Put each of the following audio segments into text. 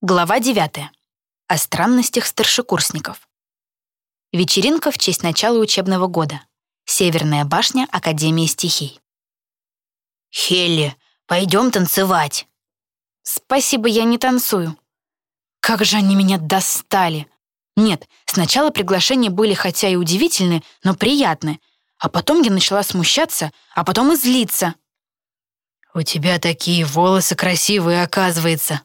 Глава 9. О странностях старшекурсников. Вечеринка в честь начала учебного года. Северная башня Академии стихий. «Хелли, пойдем танцевать!» «Спасибо, я не танцую». Как же они меня достали! Нет, сначала приглашения были хотя и удивительны, но приятны, а потом я начала смущаться, а потом и злиться. «У тебя такие волосы красивые, оказывается»,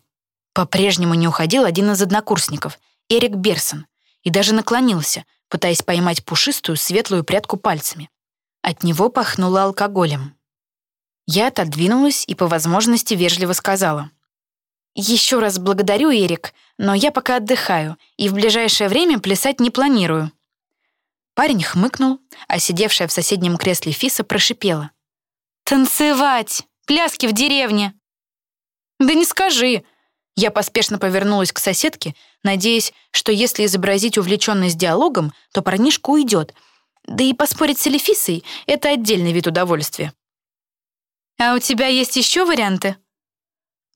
по-прежнему не уходил один из однокурсников, Эрик Берсон, и даже наклонился, пытаясь поймать пушистую светлую прядку пальцами. От него пахнуло алкоголем. Я отодвинулась и по возможности вежливо сказала. «Еще раз благодарю, Эрик, но я пока отдыхаю и в ближайшее время плясать не планирую». Парень хмыкнул, а сидевшая в соседнем кресле Фиса прошипела. «Танцевать! Пляски в деревне!» «Да не скажи!» Я поспешно повернулась к соседке, надеясь, что если изобразить увлеченность диалогом, то парнишка уйдет. Да и поспорить с Элефисой — это отдельный вид удовольствия. «А у тебя есть еще варианты?»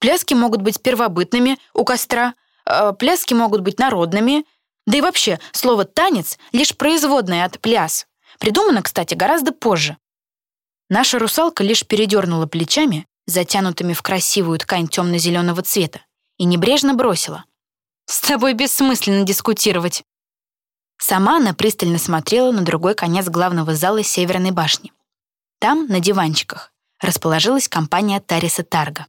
Пляски могут быть первобытными, у костра, э, пляски могут быть народными. Да и вообще, слово «танец» — лишь производное от «пляс». Придумано, кстати, гораздо позже. Наша русалка лишь передернула плечами, затянутыми в красивую ткань темно-зеленого цвета, и небрежно бросила. «С тобой бессмысленно дискутировать». Сама она пристально смотрела на другой конец главного зала Северной башни. Там, на диванчиках, расположилась компания Тариса Тарга.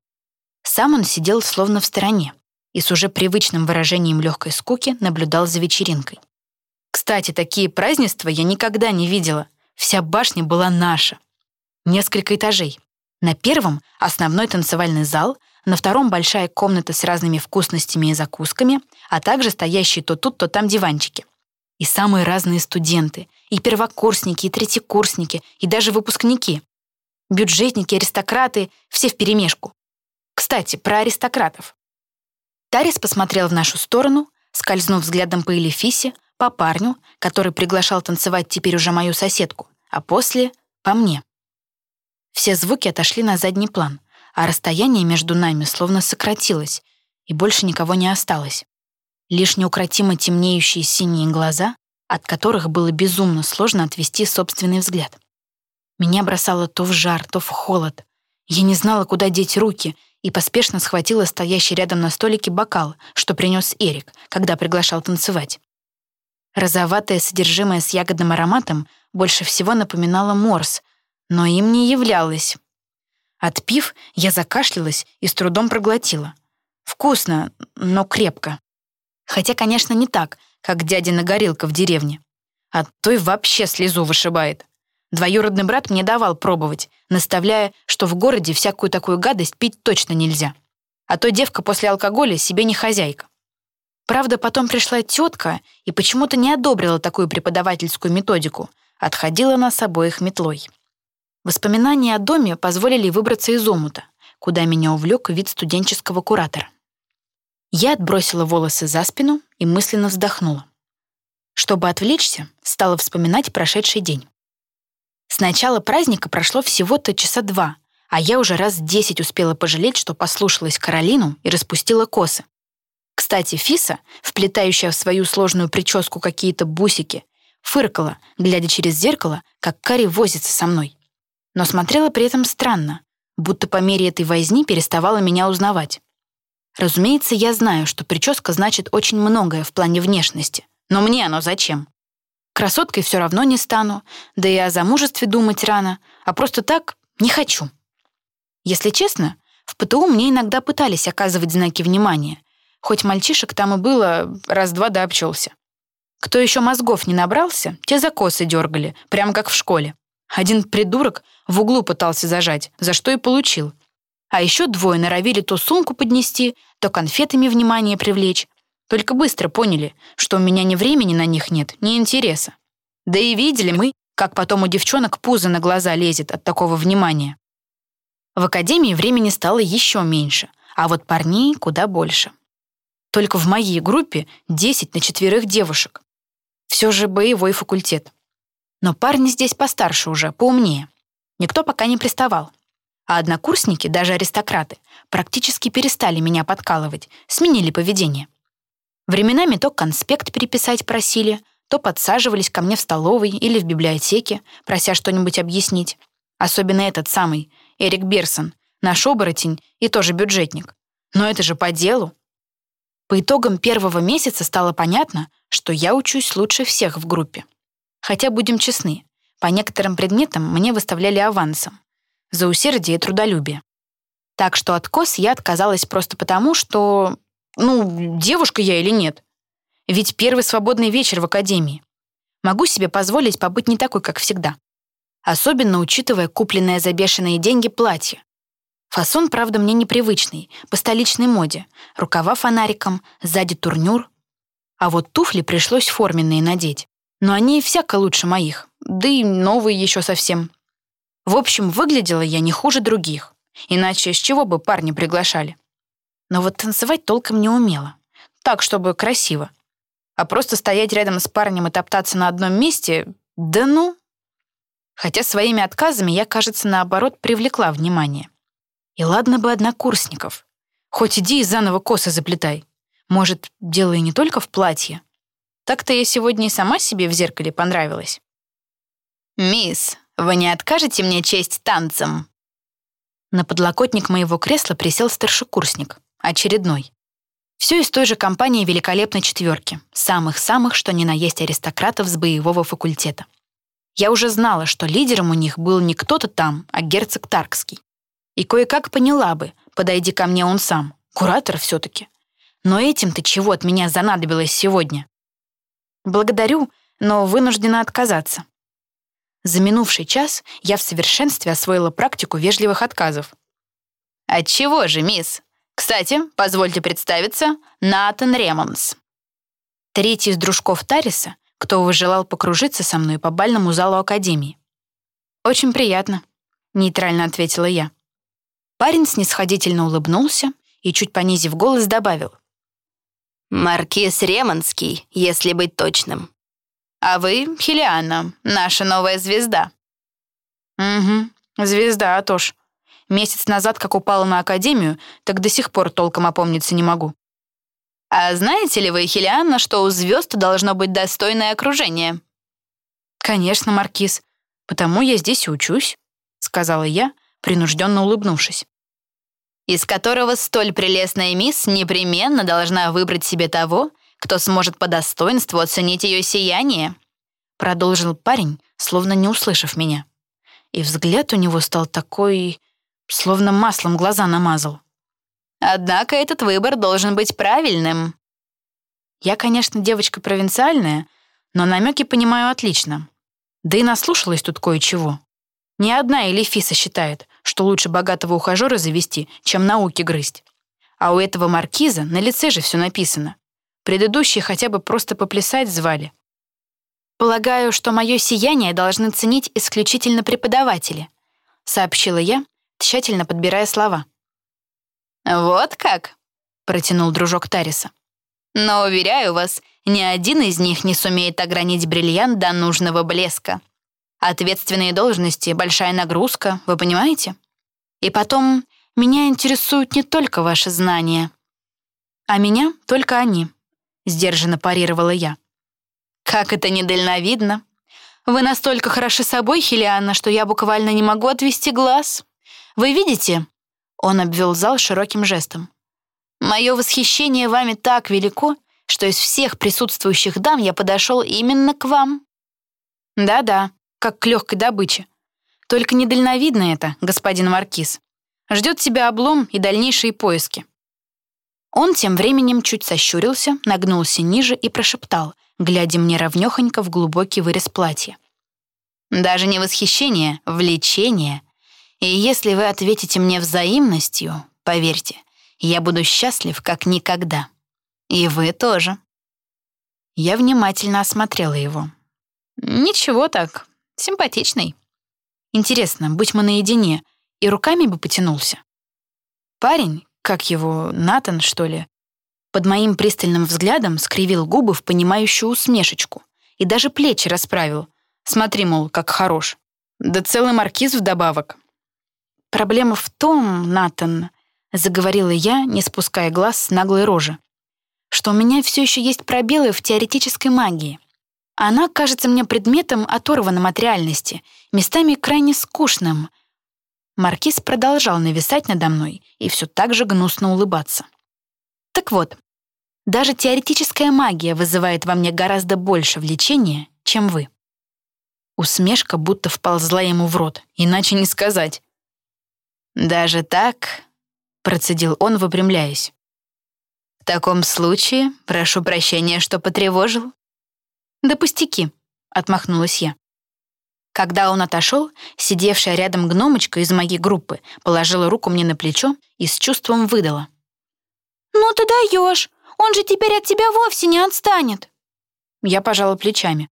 Сам он сидел словно в стороне и с уже привычным выражением легкой скуки наблюдал за вечеринкой. Кстати, такие празднества я никогда не видела. Вся башня была наша. Несколько этажей. На первом — основной танцевальный зал, на втором большая комната с разными вкусностями и закусками, а также стоящие то тут, то там диванчики. И самые разные студенты, и первокурсники, и третьекурсники, и даже выпускники. Бюджетники, аристократы, все вперемешку. Кстати, про аристократов. Тарис посмотрел в нашу сторону, скользнув взглядом по Элефисе, по парню, который приглашал танцевать теперь уже мою соседку, а после — по мне. Все звуки отошли на задний план — а расстояние между нами словно сократилось, и больше никого не осталось. Лишь неукротимо темнеющие синие глаза, от которых было безумно сложно отвести собственный взгляд. Меня бросало то в жар, то в холод. Я не знала, куда деть руки, и поспешно схватила стоящий рядом на столике бокал, что принес Эрик, когда приглашал танцевать. Розоватое содержимое с ягодным ароматом больше всего напоминало морс, но им не являлось, Отпив, я закашлялась и с трудом проглотила. Вкусно, но крепко. Хотя, конечно, не так, как дядина горилка в деревне. А той вообще слезу вышибает. Двоюродный брат мне давал пробовать, наставляя, что в городе всякую такую гадость пить точно нельзя. А то девка после алкоголя себе не хозяйка. Правда, потом пришла тетка и почему-то не одобрила такую преподавательскую методику, отходила нас обоих метлой. Воспоминания о доме позволили выбраться из омута, куда меня увлек вид студенческого куратора. Я отбросила волосы за спину и мысленно вздохнула. Чтобы отвлечься, стала вспоминать прошедший день. С начала праздника прошло всего-то часа два, а я уже раз десять успела пожалеть, что послушалась Каролину и распустила косы. Кстати, Фиса, вплетающая в свою сложную прическу какие-то бусики, фыркала, глядя через зеркало, как Кари возится со мной но смотрела при этом странно, будто по мере этой возни переставала меня узнавать. Разумеется, я знаю, что прическа значит очень многое в плане внешности, но мне оно зачем? Красоткой все равно не стану, да и о замужестве думать рано, а просто так не хочу. Если честно, в ПТУ мне иногда пытались оказывать знаки внимания, хоть мальчишек там и было раз-два да обчелся. Кто еще мозгов не набрался, те за косы дергали, прямо как в школе. Один придурок в углу пытался зажать, за что и получил. А еще двое норовили то сумку поднести, то конфетами внимание привлечь. Только быстро поняли, что у меня ни времени на них нет, ни интереса. Да и видели мы, как потом у девчонок пузо на глаза лезет от такого внимания. В академии времени стало еще меньше, а вот парней куда больше. Только в моей группе 10 на четверых девушек. Все же боевой факультет. Но парни здесь постарше уже, поумнее. Никто пока не приставал. А однокурсники, даже аристократы, практически перестали меня подкалывать, сменили поведение. Временами то конспект переписать просили, то подсаживались ко мне в столовой или в библиотеке, прося что-нибудь объяснить. Особенно этот самый, Эрик Берсон, наш оборотень и тоже бюджетник. Но это же по делу. По итогам первого месяца стало понятно, что я учусь лучше всех в группе. Хотя, будем честны, по некоторым предметам мне выставляли авансом за усердие и трудолюбие. Так что от кос я отказалась просто потому, что... Ну, девушка я или нет? Ведь первый свободный вечер в академии. Могу себе позволить побыть не такой, как всегда. Особенно учитывая купленное за бешеные деньги платье. Фасон, правда, мне непривычный, по столичной моде. Рукава фонариком, сзади турнюр. А вот туфли пришлось форменные надеть. Но они всяко лучше моих. Да и новые еще совсем. В общем, выглядела я не хуже других. Иначе с чего бы парни приглашали? Но вот танцевать толком не умела. Так, чтобы красиво. А просто стоять рядом с парнем и топтаться на одном месте — да ну. Хотя своими отказами я, кажется, наоборот, привлекла внимание. И ладно бы однокурсников. Хоть иди и заново косы заплетай. Может, дело и не только в платье. Так-то я сегодня и сама себе в зеркале понравилась. «Мисс, вы не откажете мне честь танцем?» На подлокотник моего кресла присел старшекурсник, очередной. Все из той же компании великолепной четверки, самых-самых, что ни на есть аристократов с боевого факультета. Я уже знала, что лидером у них был не кто-то там, а герцог Таркский. И кое-как поняла бы, подойди ко мне он сам, куратор все-таки. Но этим-то чего от меня занадобилось сегодня? Благодарю, но вынуждена отказаться. За минувший час я в совершенстве освоила практику вежливых отказов. «Отчего же, мисс? Кстати, позвольте представиться, Натан Ремонс». Третий из дружков Тариса, кто выжелал покружиться со мной по бальному залу Академии. «Очень приятно», — нейтрально ответила я. Парень снисходительно улыбнулся и, чуть понизив голос, добавил. «Маркиз Ремонский, если быть точным. А вы — Хелиана, наша новая звезда». «Угу, звезда, а то ж. Месяц назад, как упала на Академию, так до сих пор толком опомниться не могу». «А знаете ли вы, Хелианна, что у звезд должно быть достойное окружение?» «Конечно, Маркиз. Потому я здесь и учусь», — сказала я, принужденно улыбнувшись. «Из которого столь прелестная мисс непременно должна выбрать себе того, кто сможет по достоинству оценить ее сияние», продолжил парень, словно не услышав меня. И взгляд у него стал такой, словно маслом глаза намазал. «Однако этот выбор должен быть правильным». Я, конечно, девочка провинциальная, но намеки понимаю отлично. Да и наслушалась тут кое-чего. Ни одна Элифиса считает, что лучше богатого ухажера завести, чем науки грызть. А у этого маркиза на лице же все написано. Предыдущие хотя бы просто поплясать звали. «Полагаю, что мое сияние должны ценить исключительно преподаватели», сообщила я, тщательно подбирая слова. «Вот как?» — протянул дружок Тариса. «Но, уверяю вас, ни один из них не сумеет огранить бриллиант до нужного блеска. Ответственные должности, большая нагрузка, вы понимаете? И потом, меня интересуют не только ваши знания, а меня только они сдержанно парировала я. «Как это недальновидно! Вы настолько хороши собой, Хелианна, что я буквально не могу отвести глаз. Вы видите?» Он обвел зал широким жестом. «Мое восхищение вами так велико, что из всех присутствующих дам я подошел именно к вам». «Да-да, как к легкой добыче. Только недальновидно это, господин Маркиз. Ждет тебя облом и дальнейшие поиски. Он тем временем чуть сощурился, нагнулся ниже и прошептал, глядя мне ровнёхонько в глубокий вырез платья. «Даже не восхищение, влечение. И если вы ответите мне взаимностью, поверьте, я буду счастлив как никогда. И вы тоже». Я внимательно осмотрела его. «Ничего так, симпатичный. Интересно, будь мы наедине, и руками бы потянулся?» Парень, как его, Натан, что ли, под моим пристальным взглядом скривил губы в понимающую усмешечку и даже плечи расправил. Смотри, мол, как хорош. Да целый маркиз вдобавок. проблема в том, Натан, заговорила я, не спуская глаз с наглой рожи, что у меня все еще есть пробелы в теоретической магии. Она кажется мне предметом, оторванным от реальности, местами крайне скучным. Маркиз продолжал нависать надо мной и все так же гнусно улыбаться. Так вот, даже теоретическая магия вызывает во мне гораздо больше влечения, чем вы. Усмешка будто вползла ему в рот, иначе не сказать. «Даже так?» — процедил он, выпрямляясь. «В таком случае прошу прощения, что потревожил». «Да пустяки», — отмахнулась я. Когда он отошел, сидевшая рядом гномочка из моей группы положила руку мне на плечо и с чувством выдала. «Ну ты даешь! Он же теперь от тебя вовсе не отстанет!» Я пожала плечами.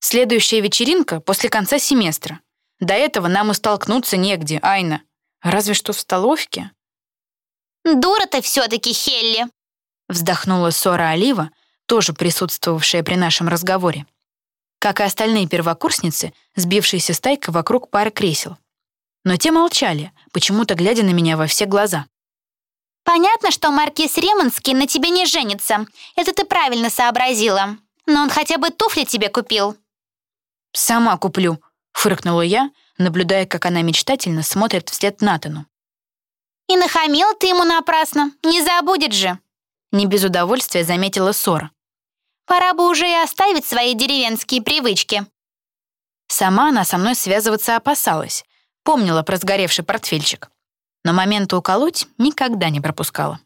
Следующая вечеринка после конца семестра. До этого нам и столкнуться негде, Айна. Разве что в столовке. «Дура ты все-таки, Хелли!» Вздохнула Сора Олива, тоже присутствовавшая при нашем разговоре. Как и остальные первокурсницы, сбившиеся стайкой вокруг пары кресел. Но те молчали, почему-то глядя на меня во все глаза. «Понятно, что маркиз Ремонский на тебе не женится. Это ты правильно сообразила. Но он хотя бы туфли тебе купил». «Сама куплю», — фыркнула я, наблюдая, как она мечтательно смотрит вслед Натану. «И нахамил ты ему напрасно, не забудет же!» Не без удовольствия заметила Сора. «Пора бы уже и оставить свои деревенские привычки». Сама она со мной связываться опасалась, помнила про сгоревший портфельчик. Но момента уколоть никогда не пропускала.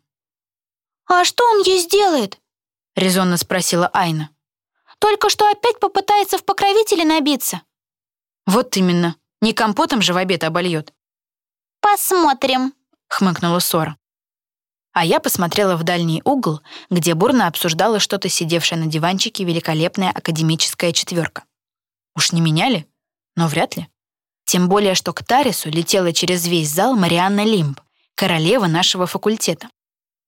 «А что он ей сделает?» — резонно спросила Айна. Только что опять попытается в покровители набиться». «Вот именно. Не компотом же в обед обольет». «Посмотрим», — хмыкнула Сора. А я посмотрела в дальний угол, где бурно обсуждала что-то сидевшая на диванчике великолепная академическая четверка. Уж не меняли? Но вряд ли. Тем более, что к Тарису летела через весь зал Марианна Лимб, королева нашего факультета.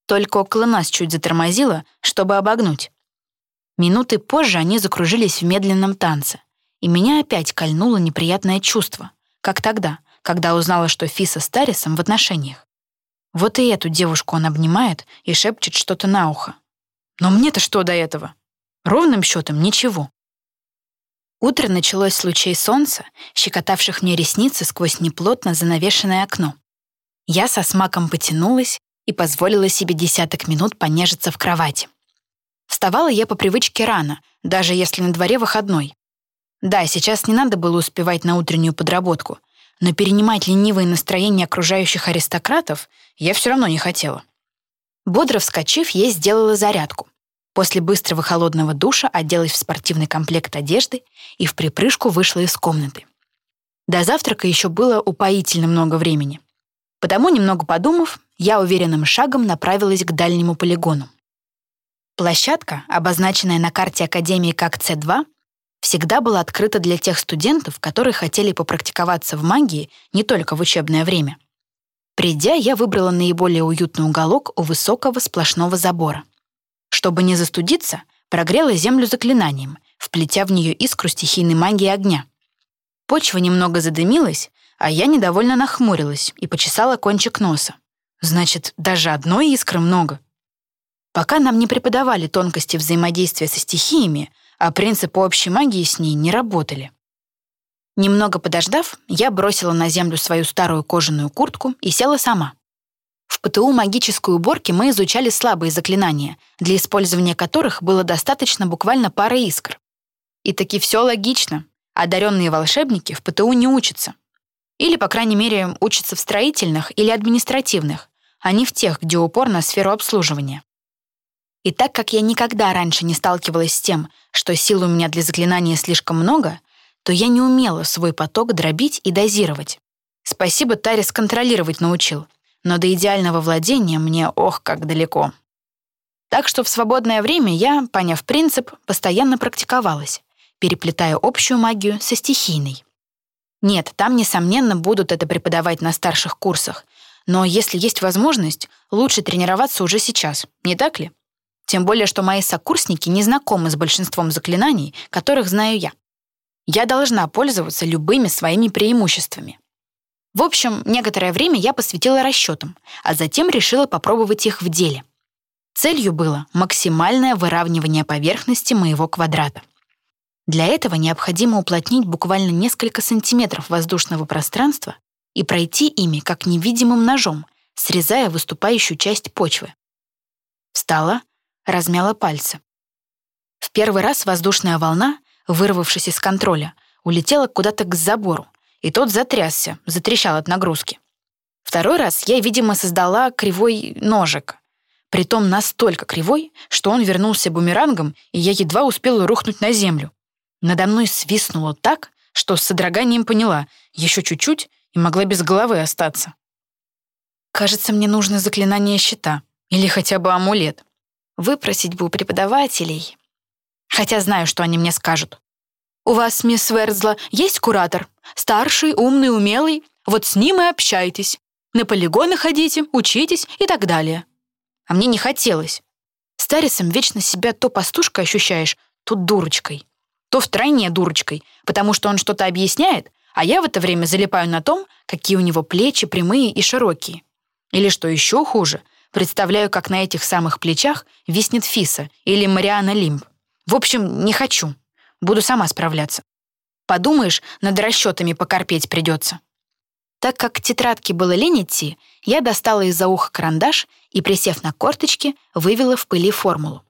Только около нас чуть затормозила, чтобы обогнуть. Минуты позже они закружились в медленном танце, и меня опять кольнуло неприятное чувство, как тогда, когда узнала, что Фиса с Тарисом в отношениях. Вот и эту девушку он обнимает и шепчет что-то на ухо. Но мне-то что до этого? Ровным счетом ничего. Утро началось с лучей солнца, щекотавших мне ресницы сквозь неплотно занавешенное окно. Я со смаком потянулась и позволила себе десяток минут понежиться в кровати. Вставала я по привычке рано, даже если на дворе выходной. Да, сейчас не надо было успевать на утреннюю подработку, но перенимать ленивое настроение окружающих аристократов я все равно не хотела. Бодро вскочив, я сделала зарядку. После быстрого холодного душа оделась в спортивный комплект одежды и в припрыжку вышла из комнаты. До завтрака еще было упоительно много времени. Потому, немного подумав, я уверенным шагом направилась к дальнему полигону. Площадка, обозначенная на карте Академии как С2, всегда была открыта для тех студентов, которые хотели попрактиковаться в магии не только в учебное время. Придя, я выбрала наиболее уютный уголок у высокого сплошного забора. Чтобы не застудиться, прогрела землю заклинанием, вплетя в нее искру стихийной магии огня. Почва немного задымилась, а я недовольно нахмурилась и почесала кончик носа. Значит, даже одной искры много — Пока нам не преподавали тонкости взаимодействия со стихиями, а принципы общей магии с ней не работали. Немного подождав, я бросила на землю свою старую кожаную куртку и села сама. В ПТУ магической уборки мы изучали слабые заклинания, для использования которых было достаточно буквально пары искр. И таки все логично. Одаренные волшебники в ПТУ не учатся. Или, по крайней мере, учатся в строительных или административных, а не в тех, где упор на сферу обслуживания. И так как я никогда раньше не сталкивалась с тем, что сил у меня для заклинания слишком много, то я не умела свой поток дробить и дозировать. Спасибо, Тарис контролировать научил, но до идеального владения мне ох, как далеко. Так что в свободное время я, поняв принцип, постоянно практиковалась, переплетая общую магию со стихийной. Нет, там, несомненно, будут это преподавать на старших курсах, но если есть возможность, лучше тренироваться уже сейчас, не так ли? Тем более, что мои сокурсники не знакомы с большинством заклинаний, которых знаю я. Я должна пользоваться любыми своими преимуществами. В общем, некоторое время я посвятила расчетам, а затем решила попробовать их в деле. Целью было максимальное выравнивание поверхности моего квадрата. Для этого необходимо уплотнить буквально несколько сантиметров воздушного пространства и пройти ими как невидимым ножом, срезая выступающую часть почвы. Встала, размяла пальцы. В первый раз воздушная волна, вырвавшись из контроля, улетела куда-то к забору, и тот затрясся, затрещал от нагрузки. Второй раз я, видимо, создала кривой ножик, притом настолько кривой, что он вернулся бумерангом, и я едва успела рухнуть на землю. Надо мной свистнуло так, что с содроганием поняла, еще чуть-чуть и могла без головы остаться. Кажется, мне нужно заклинание щита или хотя бы амулет. Выпросить бы у преподавателей. Хотя знаю, что они мне скажут. «У вас, мисс Верзла, есть куратор? Старший, умный, умелый? Вот с ним и общайтесь. На полигоны ходите, учитесь и так далее». А мне не хотелось. С Тарисом вечно себя то пастушкой ощущаешь, то дурочкой. То втройне дурочкой, потому что он что-то объясняет, а я в это время залипаю на том, какие у него плечи прямые и широкие. Или, что еще хуже, представляю, как на этих самых плечах виснет Фиса или Мариана Лимб. В общем, не хочу. Буду сама справляться. Подумаешь, над расчетами покорпеть придется. Так как к тетрадке было лень идти, я достала из-за уха карандаш и, присев на корточки, вывела в пыли формулу.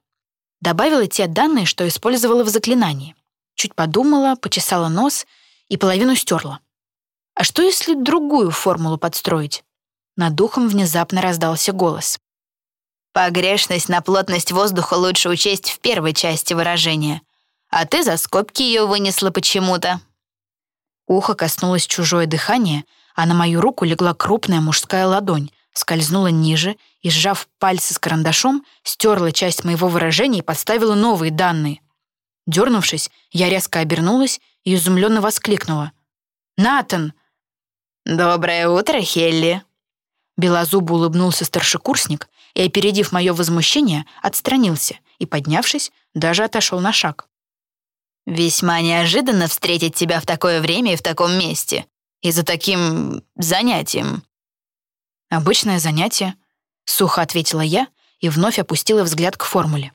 Добавила те данные, что использовала в заклинании. Чуть подумала, почесала нос и половину стерла. А что, если другую формулу подстроить? Над духом внезапно раздался голос. Погрешность на плотность воздуха лучше учесть в первой части выражения, а ты за скобки ее вынесла почему-то». Ухо коснулось чужое дыхание, а на мою руку легла крупная мужская ладонь, скользнула ниже и, сжав пальцы с карандашом, стерла часть моего выражения и подставила новые данные. Дернувшись, я резко обернулась и изумленно воскликнула. «Натан!» «Доброе утро, Хелли!» Белозубо улыбнулся старшекурсник и, опередив мое возмущение, отстранился и, поднявшись, даже отошел на шаг. «Весьма неожиданно встретить тебя в такое время и в таком месте. И за таким занятием». «Обычное занятие», — сухо ответила я и вновь опустила взгляд к формуле.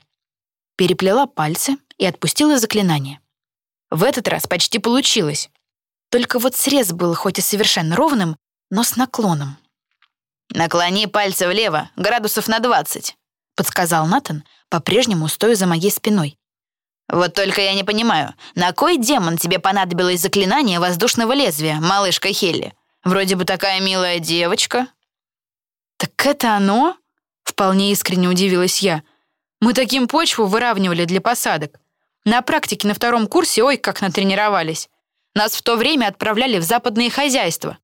Переплела пальцы и отпустила заклинание. В этот раз почти получилось. Только вот срез был хоть и совершенно ровным, но с наклоном. «Наклони пальцы влево, градусов на 20», — подсказал Натан, по-прежнему стоя за моей спиной. «Вот только я не понимаю, на кой демон тебе понадобилось заклинание воздушного лезвия, малышка Хелли? Вроде бы такая милая девочка». «Так это оно?» — вполне искренне удивилась я. «Мы таким почву выравнивали для посадок. На практике на втором курсе ой как натренировались. Нас в то время отправляли в западные хозяйства.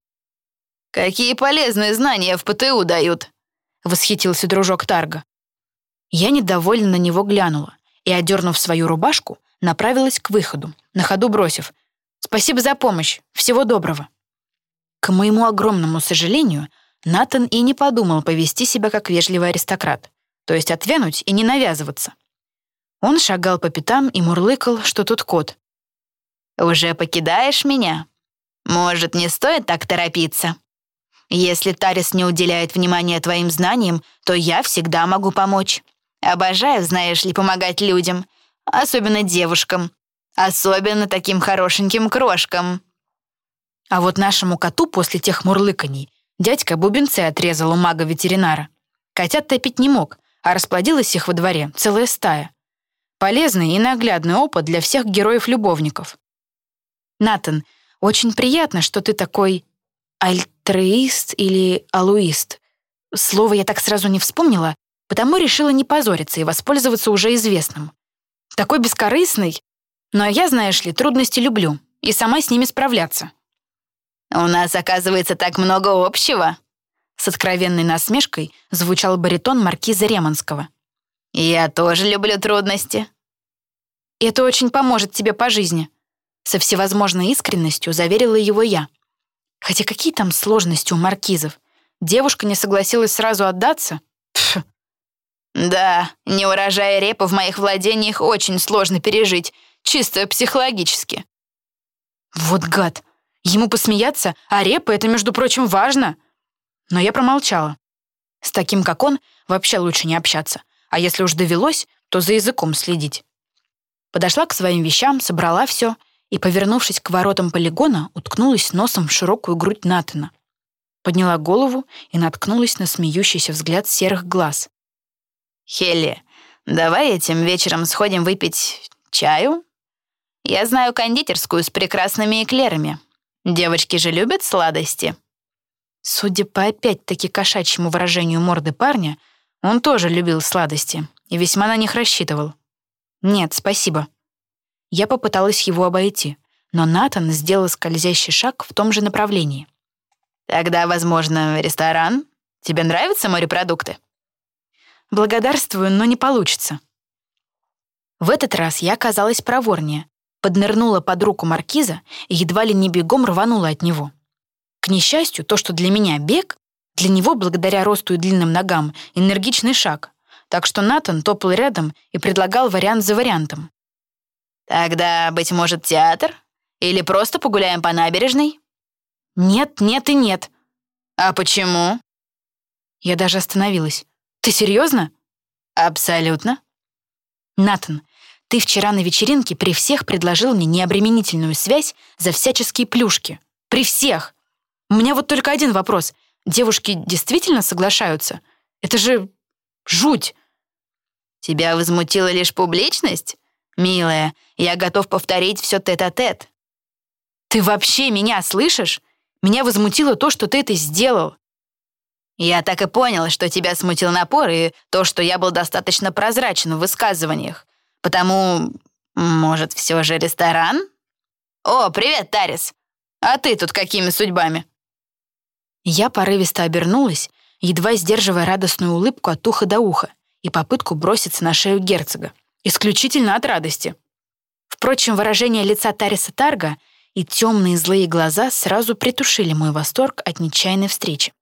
«Какие полезные знания в ПТУ дают!» — восхитился дружок Тарга. Я недовольно на него глянула и, одернув свою рубашку, направилась к выходу, на ходу бросив «Спасибо за помощь, всего доброго». К моему огромному сожалению, Натан и не подумал повести себя как вежливый аристократ, то есть отвянуть и не навязываться. Он шагал по пятам и мурлыкал, что тут кот. «Уже покидаешь меня? Может, не стоит так торопиться?» Если Тарис не уделяет внимания твоим знаниям, то я всегда могу помочь. Обожаю, знаешь ли, помогать людям, особенно девушкам, особенно таким хорошеньким крошкам. А вот нашему коту после тех мурлыканий дядька бубенцы отрезал у мага-ветеринара. Котят топить не мог, а расплодилась их во дворе целая стая. Полезный и наглядный опыт для всех героев-любовников. Натан, очень приятно, что ты такой альтруист или алуист. Слово я так сразу не вспомнила, потому решила не позориться и воспользоваться уже известным. Такой бескорыстный, но я, знаешь ли, трудности люблю и сама с ними справляться. «У нас, оказывается, так много общего», с откровенной насмешкой звучал баритон маркиза Ремонского. «Я тоже люблю трудности». «Это очень поможет тебе по жизни», со всевозможной искренностью заверила его я. Хотя какие там сложности у маркизов? Девушка не согласилась сразу отдаться? Пф. Да, не урожая репа в моих владениях очень сложно пережить, чисто психологически. Вот гад. Ему посмеяться, а репа — это, между прочим, важно. Но я промолчала. С таким, как он, вообще лучше не общаться. А если уж довелось, то за языком следить. Подошла к своим вещам, собрала все и, повернувшись к воротам полигона, уткнулась носом в широкую грудь Натана. Подняла голову и наткнулась на смеющийся взгляд серых глаз. «Хелли, давай этим вечером сходим выпить чаю? Я знаю кондитерскую с прекрасными эклерами. Девочки же любят сладости». Судя по опять-таки кошачьему выражению морды парня, он тоже любил сладости и весьма на них рассчитывал. «Нет, спасибо». Я попыталась его обойти, но Натан сделал скользящий шаг в том же направлении. «Тогда, возможно, ресторан? Тебе нравятся морепродукты?» «Благодарствую, но не получится». В этот раз я оказалась проворнее, поднырнула под руку маркиза и едва ли не бегом рванула от него. К несчастью, то, что для меня бег, для него, благодаря росту и длинным ногам, энергичный шаг, так что Натан топал рядом и предлагал вариант за вариантом. «Тогда, быть может, театр? Или просто погуляем по набережной?» «Нет, нет и нет». «А почему?» Я даже остановилась. «Ты серьезно? «Абсолютно». «Натан, ты вчера на вечеринке при всех предложил мне необременительную связь за всяческие плюшки. При всех. У меня вот только один вопрос. Девушки действительно соглашаются? Это же жуть. Тебя возмутила лишь публичность? Милая, я готов повторить все тет-а-тет. Ты вообще меня слышишь? Меня возмутило то, что ты это сделал. Я так и понял, что тебя смутил напор и то, что я был достаточно прозрачен в высказываниях. Потому, может, все же ресторан? О, привет, Тарис. А ты тут какими судьбами? Я порывисто обернулась, едва сдерживая радостную улыбку от уха до уха и попытку броситься на шею герцога. Исключительно от радости. Впрочем, выражение лица Тариса Тарга и темные злые глаза сразу притушили мой восторг от нечаянной встречи.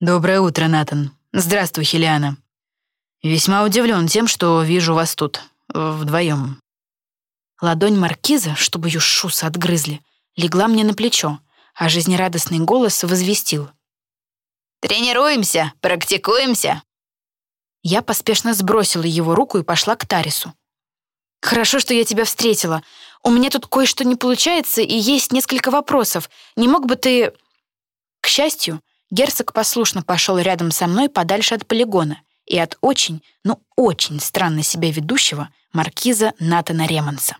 «Доброе утро, Натан. Здравствуй, Хелиана. Весьма удивлен тем, что вижу вас тут, вдвоем. Ладонь маркиза, чтобы ее шусы отгрызли, легла мне на плечо, а жизнерадостный голос возвестил. «Тренируемся, практикуемся. Я поспешно сбросила его руку и пошла к Тарису. «Хорошо, что я тебя встретила. У меня тут кое-что не получается, и есть несколько вопросов. Не мог бы ты...» К счастью, герцог послушно пошел рядом со мной подальше от полигона и от очень, ну очень странно себя ведущего маркиза Натана Ремонса.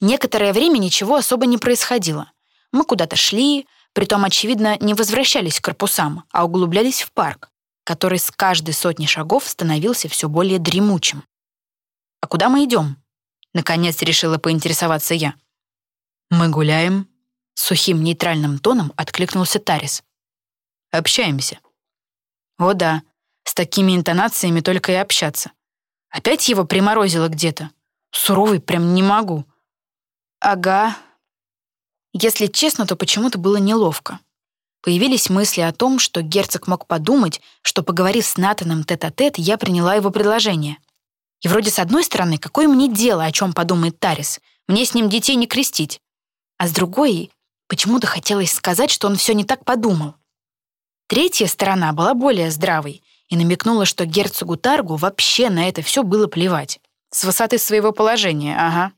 Некоторое время ничего особо не происходило. Мы куда-то шли, притом, очевидно, не возвращались к корпусам, а углублялись в парк который с каждой сотни шагов становился все более дремучим. «А куда мы идем?» — наконец решила поинтересоваться я. «Мы гуляем», — сухим нейтральным тоном откликнулся Тарис. «Общаемся». «О да, с такими интонациями только и общаться. Опять его приморозило где-то. Суровый прям не могу». «Ага». Если честно, то почему-то было неловко. Появились мысли о том, что герцог мог подумать, что, поговорив с Натаном тет-а-тет, я приняла его предложение. И вроде с одной стороны, какое мне дело, о чем подумает Тарис? Мне с ним детей не крестить. А с другой, почему-то хотелось сказать, что он все не так подумал. Третья сторона была более здравой и намекнула, что герцогу Таргу вообще на это все было плевать. С высоты своего положения, ага.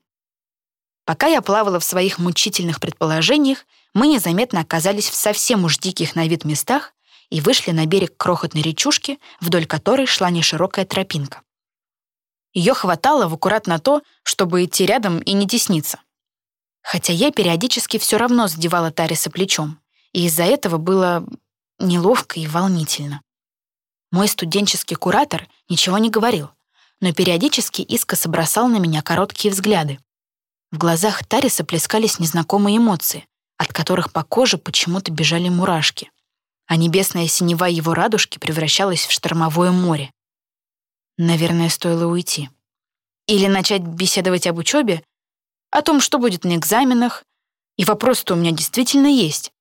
Пока я плавала в своих мучительных предположениях, мы незаметно оказались в совсем уж диких на вид местах и вышли на берег крохотной речушки, вдоль которой шла неширокая тропинка. Ее хватало в аккурат на то, чтобы идти рядом и не тесниться. Хотя я периодически все равно задевала Тариса плечом, и из-за этого было неловко и волнительно. Мой студенческий куратор ничего не говорил, но периодически искоса бросал на меня короткие взгляды. В глазах Тариса плескались незнакомые эмоции, от которых по коже почему-то бежали мурашки, а небесная синева его радужки превращалась в штормовое море. Наверное, стоило уйти. Или начать беседовать об учебе, о том, что будет на экзаменах, и вопрос-то у меня действительно есть.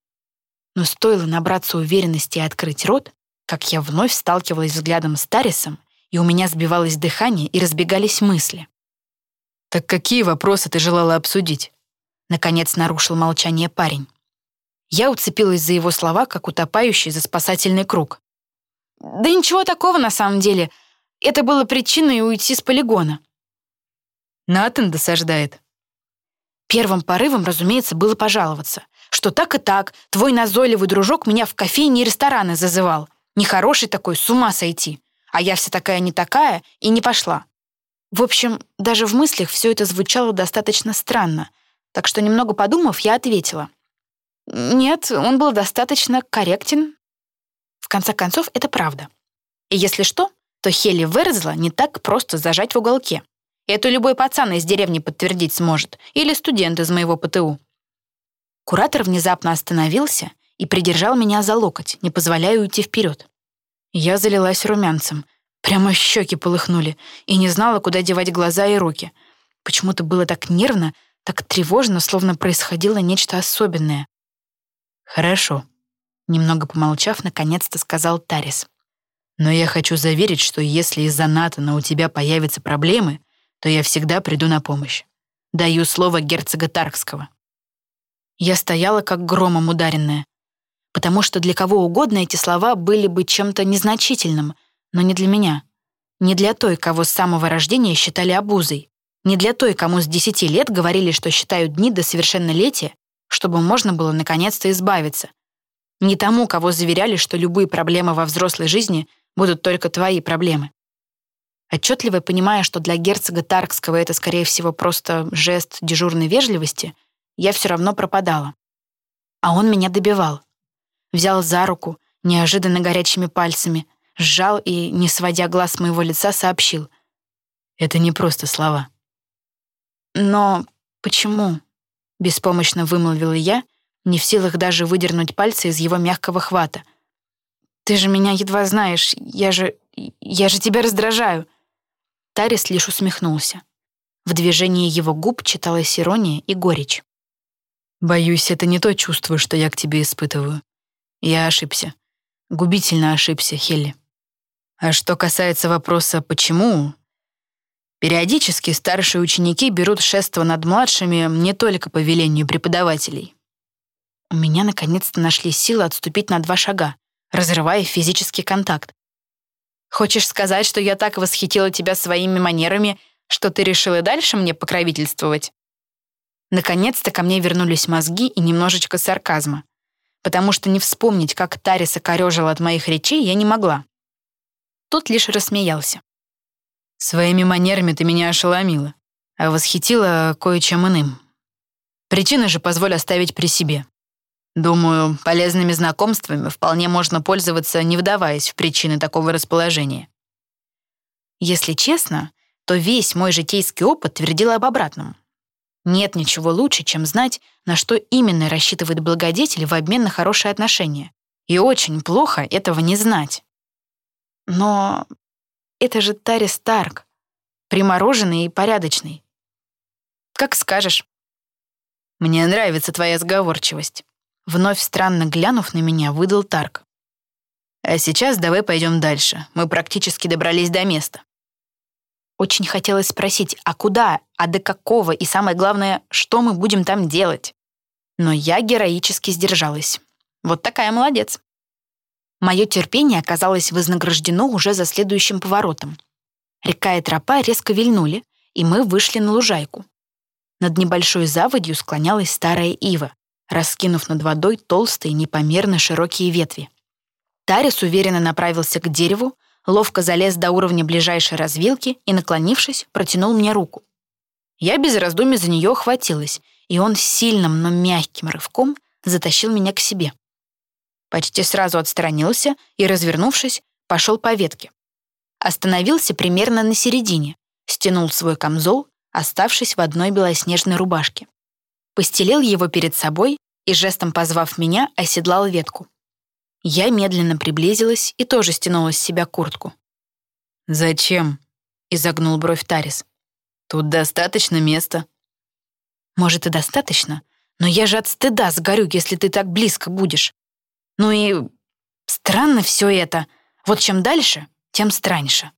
Но стоило набраться уверенности и открыть рот, как я вновь сталкивалась взглядом с Тарисом, и у меня сбивалось дыхание и разбегались мысли. «Так какие вопросы ты желала обсудить?» Наконец нарушил молчание парень. Я уцепилась за его слова, как утопающий за спасательный круг. «Да ничего такого на самом деле. Это было причиной уйти с полигона». Натан досаждает. Первым порывом, разумеется, было пожаловаться, что так и так твой назойливый дружок меня в кофейни и рестораны зазывал. Нехороший такой, с ума сойти. А я вся такая не такая и не пошла. В общем, даже в мыслях все это звучало достаточно странно, так что, немного подумав, я ответила. Нет, он был достаточно корректен. В конце концов, это правда. И если что, то Хелли Верзла не так просто зажать в уголке. Это любой пацан из деревни подтвердить сможет, или студент из моего ПТУ. Куратор внезапно остановился и придержал меня за локоть, не позволяя уйти вперед. Я залилась румянцем. Прямо щеки полыхнули, и не знала, куда девать глаза и руки. Почему-то было так нервно, так тревожно, словно происходило нечто особенное. «Хорошо», — немного помолчав, наконец-то сказал Тарис. «Но я хочу заверить, что если из-за Натана у тебя появятся проблемы, то я всегда приду на помощь. Даю слово герцога Таркского». Я стояла как громом ударенная, потому что для кого угодно эти слова были бы чем-то незначительным, но не для меня. Не для той, кого с самого рождения считали обузой. Не для той, кому с десяти лет говорили, что считают дни до совершеннолетия чтобы можно было наконец-то избавиться. Не тому, кого заверяли, что любые проблемы во взрослой жизни будут только твои проблемы. Отчетливо понимая, что для герцога Таркского это, скорее всего, просто жест дежурной вежливости, я все равно пропадала. А он меня добивал. Взял за руку, неожиданно горячими пальцами, сжал и, не сводя глаз с моего лица, сообщил. «Это не просто слова». «Но почему?» Беспомощно вымолвила я, не в силах даже выдернуть пальцы из его мягкого хвата. «Ты же меня едва знаешь, я же... я же тебя раздражаю!» Тарис лишь усмехнулся. В движении его губ читалась ирония и горечь. «Боюсь, это не то чувство, что я к тебе испытываю. Я ошибся. Губительно ошибся, Хелли. А что касается вопроса «почему?», Периодически старшие ученики берут шество над младшими не только по велению преподавателей. У меня наконец-то нашли силы отступить на два шага, разрывая физический контакт. Хочешь сказать, что я так восхитила тебя своими манерами, что ты решила дальше мне покровительствовать? Наконец-то ко мне вернулись мозги и немножечко сарказма, потому что не вспомнить, как Тариса корёжила от моих речей, я не могла. Тот лишь рассмеялся. Своими манерами ты меня ошеломила, а восхитила кое-чем иным. Причины же позволь оставить при себе. Думаю, полезными знакомствами вполне можно пользоваться, не вдаваясь в причины такого расположения. Если честно, то весь мой житейский опыт твердил об обратном. Нет ничего лучше, чем знать, на что именно рассчитывает благодетель в обмен на хорошие отношения. И очень плохо этого не знать. Но это же Тари Старк. Примороженный и порядочный. Как скажешь. Мне нравится твоя сговорчивость. Вновь странно глянув на меня, выдал Тарк. А сейчас давай пойдем дальше. Мы практически добрались до места. Очень хотелось спросить, а куда, а до какого, и самое главное, что мы будем там делать? Но я героически сдержалась. Вот такая молодец. Мое терпение оказалось вознаграждено уже за следующим поворотом. Река и тропа резко вильнули, и мы вышли на лужайку. Над небольшой заводью склонялась старая ива, раскинув над водой толстые, непомерно широкие ветви. Тарис уверенно направился к дереву, ловко залез до уровня ближайшей развилки и, наклонившись, протянул мне руку. Я без раздумий за нее охватилась, и он сильным, но мягким рывком затащил меня к себе почти сразу отстранился и, развернувшись, пошел по ветке. Остановился примерно на середине, стянул свой камзол, оставшись в одной белоснежной рубашке. Постелил его перед собой и, жестом позвав меня, оседлал ветку. Я медленно приблизилась и тоже стянула с себя куртку. «Зачем?» — изогнул бровь Тарис. «Тут достаточно места». «Может, и достаточно, но я же от стыда сгорю, если ты так близко будешь. Ну и странно все это. Вот чем дальше, тем страньше.